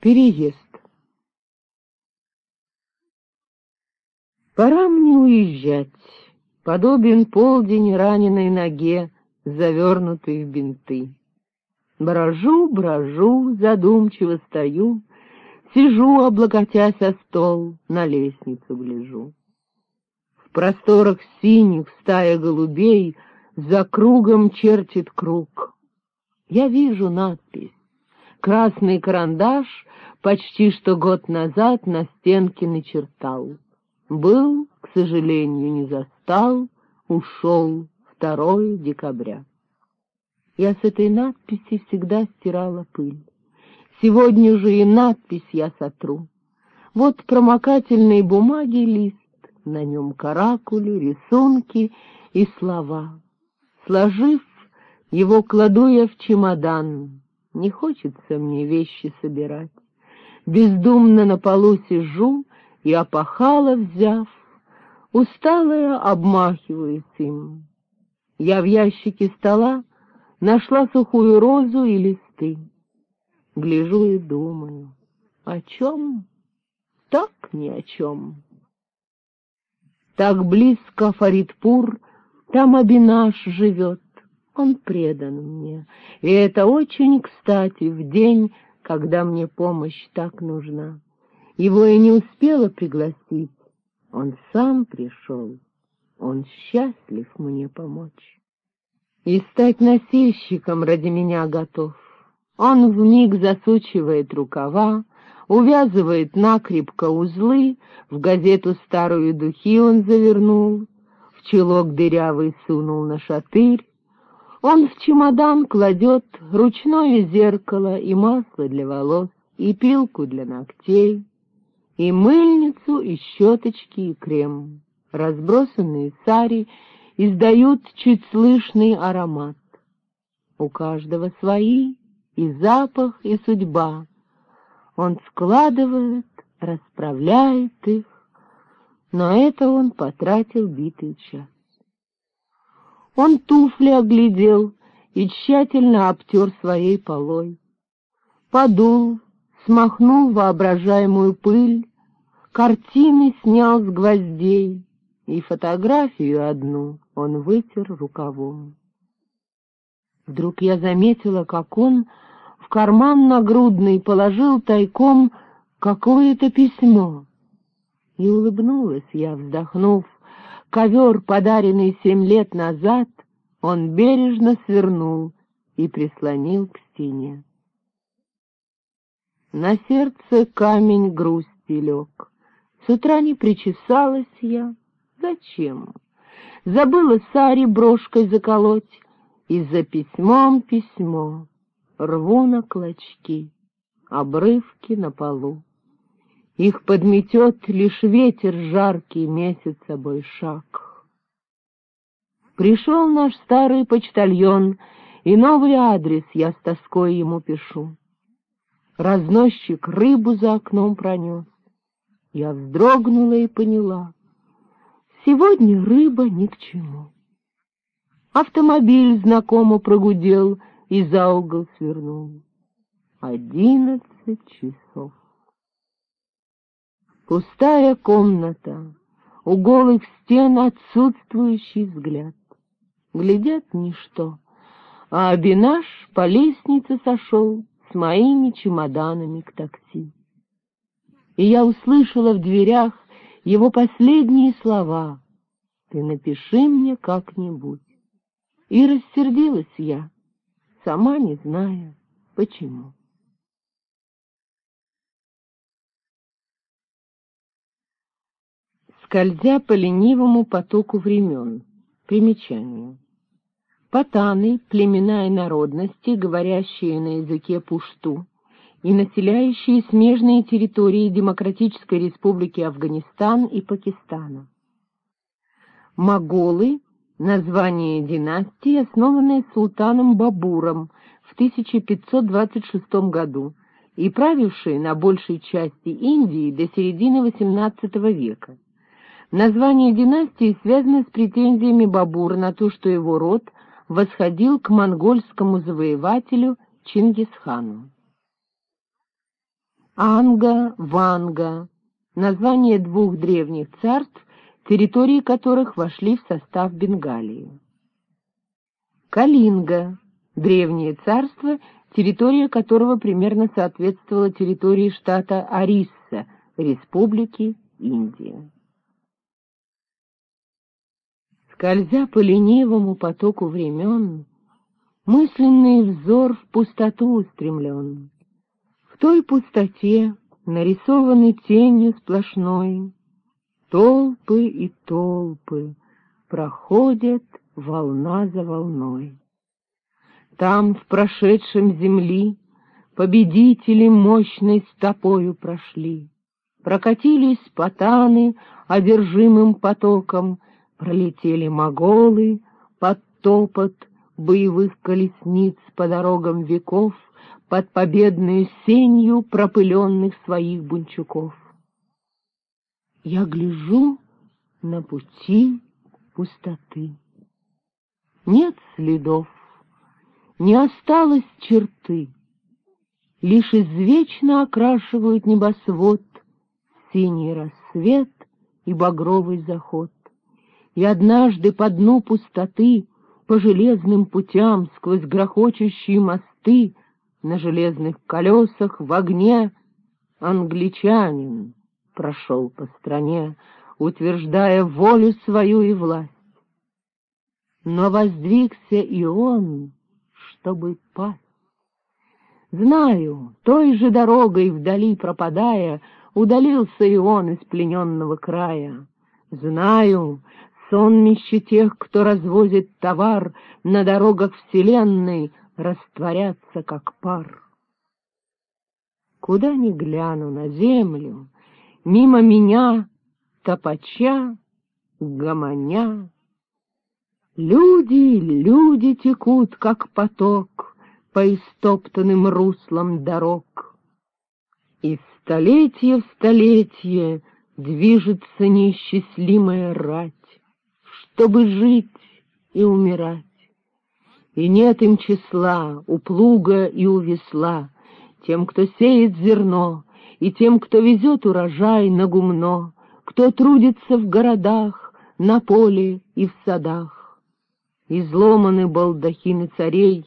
Переезд. Пора мне уезжать. Подобен полдень раненой ноге, завернутой в бинты. Брожу, брожу, задумчиво стою, Сижу, облокотясь о стол, на лестницу гляжу. В просторах синих стая голубей За кругом чертит круг. Я вижу надпись. Красный карандаш почти что год назад на стенке начертал. Был, к сожалению, не застал, ушел 2 декабря. Я с этой надписи всегда стирала пыль. Сегодня же и надпись я сотру. Вот промокательной бумаги лист, на нем каракули, рисунки и слова. Сложив, его кладу я в чемодан. Не хочется мне вещи собирать. Бездумно на полу сижу и опахала взяв, усталая обмахиваюсь им. Я в ящике стола Нашла сухую розу и листы. Гляжу и думаю, о чем? Так ни о чем. Так близко Фаридпур, там Абинаш живет, он предан мне, и это очень кстати в день, когда мне помощь так нужна. Его и не успела пригласить, он сам пришел, он счастлив мне помочь и стать носильщиком ради меня готов. Он вмиг засучивает рукава, увязывает накрепко узлы, в газету старую духи он завернул, в чулок дырявый сунул на шатырь. Он в чемодан кладет ручное зеркало и масло для волос, и пилку для ногтей, и мыльницу, и щеточки, и крем, разбросанные сари издают чуть слышный аромат. У каждого свои и запах, и судьба. Он складывает, расправляет их, но это он потратил битый час. Он туфли оглядел и тщательно обтер своей полой. Подул, смахнул воображаемую пыль, картины снял с гвоздей, и фотографию одну он вытер рукавом. Вдруг я заметила, как он в карман нагрудный положил тайком какое-то письмо. И улыбнулась я, вздохнув. Ковер, подаренный семь лет назад, он бережно свернул и прислонил к стене. На сердце камень грусти лег. С утра не причесалась я, Зачем? Забыла Саре брошкой заколоть, и за письмом письмо рву на клочки, обрывки на полу. Их подметет лишь ветер жаркий месяц собой шаг. Пришел наш старый почтальон, и новый адрес я с тоской ему пишу. Разносчик рыбу за окном пронес. Я вздрогнула и поняла — Сегодня рыба ни к чему. Автомобиль знакомо прогудел и за угол свернул. Одиннадцать часов. Пустая комната, у голых стен отсутствующий взгляд. Глядят ничто, а Абинаш по лестнице сошел с моими чемоданами к такси. И я услышала в дверях его последние слова «Ты напиши мне как-нибудь». И рассердилась я, сама не зная, почему. Скользя по ленивому потоку времен. Примечание. Патаны — племена и народности, говорящие на языке пушту, и населяющие смежные территории Демократической Республики Афганистан и Пакистана. Моголы — название династии, основанной султаном Бабуром в 1526 году и правившие на большей части Индии до середины XVIII века. Название династии связано с претензиями Бабура на то, что его род восходил к монгольскому завоевателю Чингисхану. Анга, Ванга — название двух древних царств, территории которых вошли в состав Бенгалии. Калинга — древнее царство, территория которого примерно соответствовала территории штата Орисса, Республики Индия. Скользя по ленивому потоку времен, мысленный взор в пустоту устремлен. В той пустоте, нарисованной тенью сплошной, толпы и толпы проходят волна за волной. Там, в прошедшем земли, победители мощной стопою прошли, прокатились потаны одержимым потоком, Пролетели моголы под топот боевых колесниц по дорогам веков, под победную сенью пропыленных своих бунчуков. Я гляжу на пути пустоты. Нет следов, не осталось черты, Лишь извечно окрашивают небосвод Синий рассвет и багровый заход и однажды по дну пустоты, по железным путям, сквозь грохочущие мосты, на железных колесах в огне англичанин прошел по стране, утверждая волю свою и власть. Но воздвигся и он, чтобы пасть. Знаю, той же дорогой вдали пропадая, удалился и он из плененного края. Знаю, сонмище тех, кто развозит товар на дорогах вселенной, растворятся, как пар. Куда ни гляну на землю, мимо меня топача, гомоня. Люди, люди текут, как поток, по истоптанным руслам дорог. И столетие в столетие движется неисчислимая рать чтобы жить и умирать. И нет им числа у плуга и у весла, тем, кто сеет зерно, и тем, кто везет урожай на гумно, кто трудится в городах, на поле и в садах. Изломаны балдахины царей,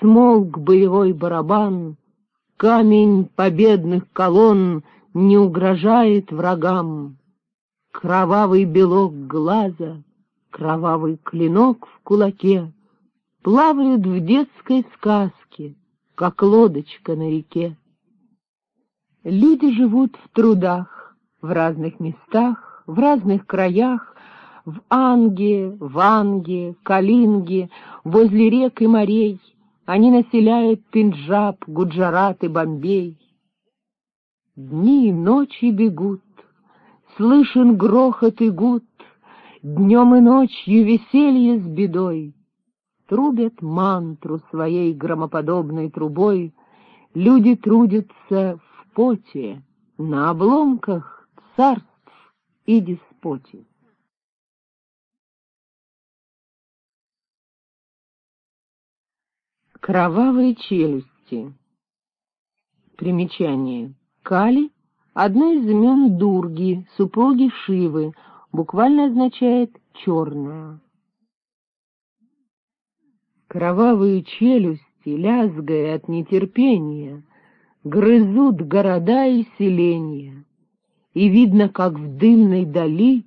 смолк боевой барабан, камень победных колонн не угрожает врагам. Кровавый белок глаза — кровавый клинок в кулаке, плавают в детской сказке, как лодочка на реке. Люди живут в трудах, в разных местах, в разных краях, в Анге, Ванге, Калинге, возле рек и морей. Они населяют Пинджаб, Гуджарат и Бомбей. Дни и ночи бегут, слышен грохот и гуд, Днем и ночью веселье с бедой. Трубят мантру своей громоподобной трубой, Люди трудятся в поте, На обломках царств и деспотий. Кровавые челюсти. Примечание. Кали — одно из имен Дурги, супруги Шивы, буквально означает «черную». Кровавые челюсти, лязгая от нетерпения, грызут города и селения, и видно, как в дымной дали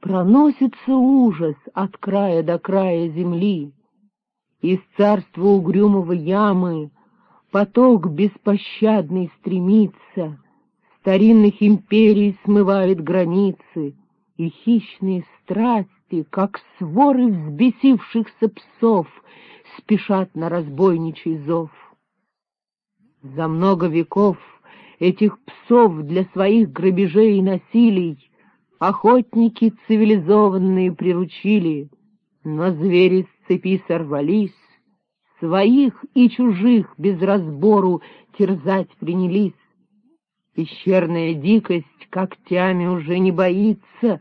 проносится ужас от края до края земли. Из царства угрюмого ямы поток беспощадный стремится, старинных империй смывает границы — и хищные страсти, как своры взбесившихся псов, спешат на разбойничий зов. За много веков этих псов для своих грабежей и насилий охотники цивилизованные приручили, но звери с цепи сорвались, своих и чужих без разбору терзать принялись. Пещерная дикость когтями уже не боится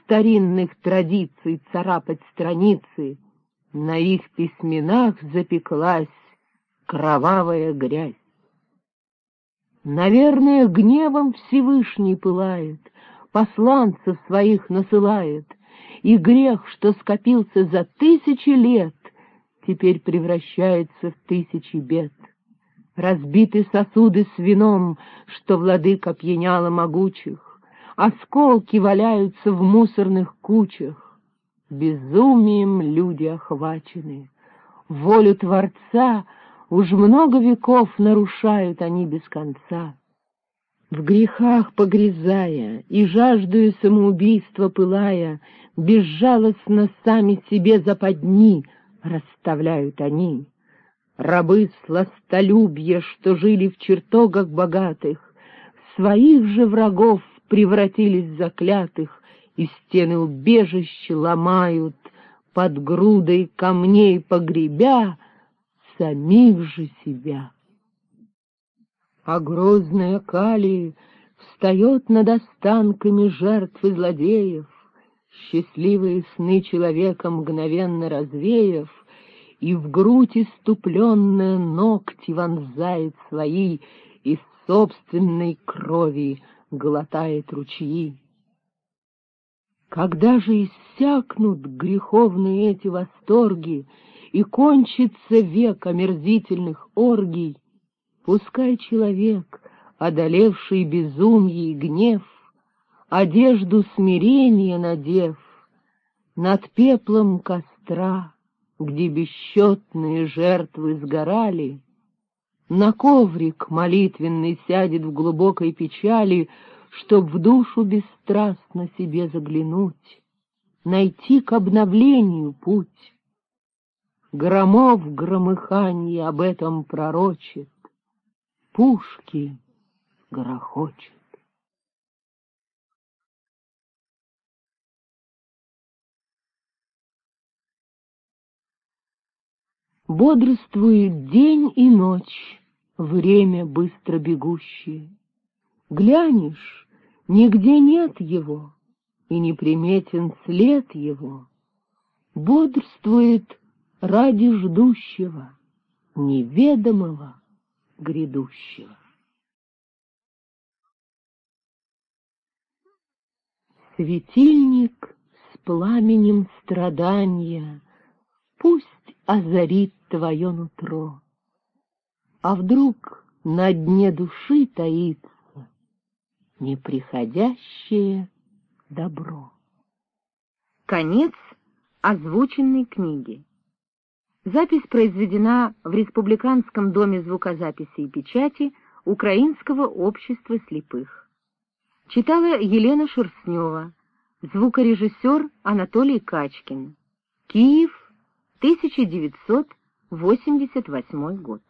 старинных традиций царапать страницы. На их письменах запеклась кровавая грязь. Наверное, гневом Всевышний пылает, посланцев своих насылает, и грех, что скопился за тысячи лет, теперь превращается в тысячи бед. Разбиты сосуды с вином, что владыка пьяняла могучих, осколки валяются в мусорных кучах. Безумием люди охвачены, волю Творца уж много веков нарушают они без конца. В грехах погрязая и жаждую самоубийства пылая, безжалостно сами себе западни расставляют они. Рабы сластолюбья, что жили в чертогах богатых, своих же врагов превратились заклятых, и стены убежищ ломают, под грудой камней погребя самих же себя. А грозная Кали встает над останками жертв и злодеев, счастливые сны человека мгновенно развеяв, и в грудь иступленная ногти вонзает свои, из собственной крови глотает ручьи. Когда же иссякнут греховные эти восторги и кончится век омерзительных оргий, пускай человек, одолевший безумие и гнев, одежду смирения надев, над пеплом костра, где бесчетные жертвы сгорали, на коврик молитвенный сядет в глубокой печали, чтоб в душу бесстрастно себе заглянуть, найти к обновлению путь. Громов громыханье об этом пророчит, пушки грохочет. Бодрствует день и ночь, время быстро бегущее. Глянешь, нигде нет его, и неприметен след его. Бодрствует ради ждущего, неведомого, грядущего. Светильник с пламенем страдания Пусть озарит твое нутро. А вдруг на дне души таится неприходящее добро. Конец озвученной книги. Запись произведена в Республиканском доме звукозаписи и печати Украинского общества слепых. Читала Елена Шерстнева, звукорежиссер Анатолий Качкин. Киев, 1988 год.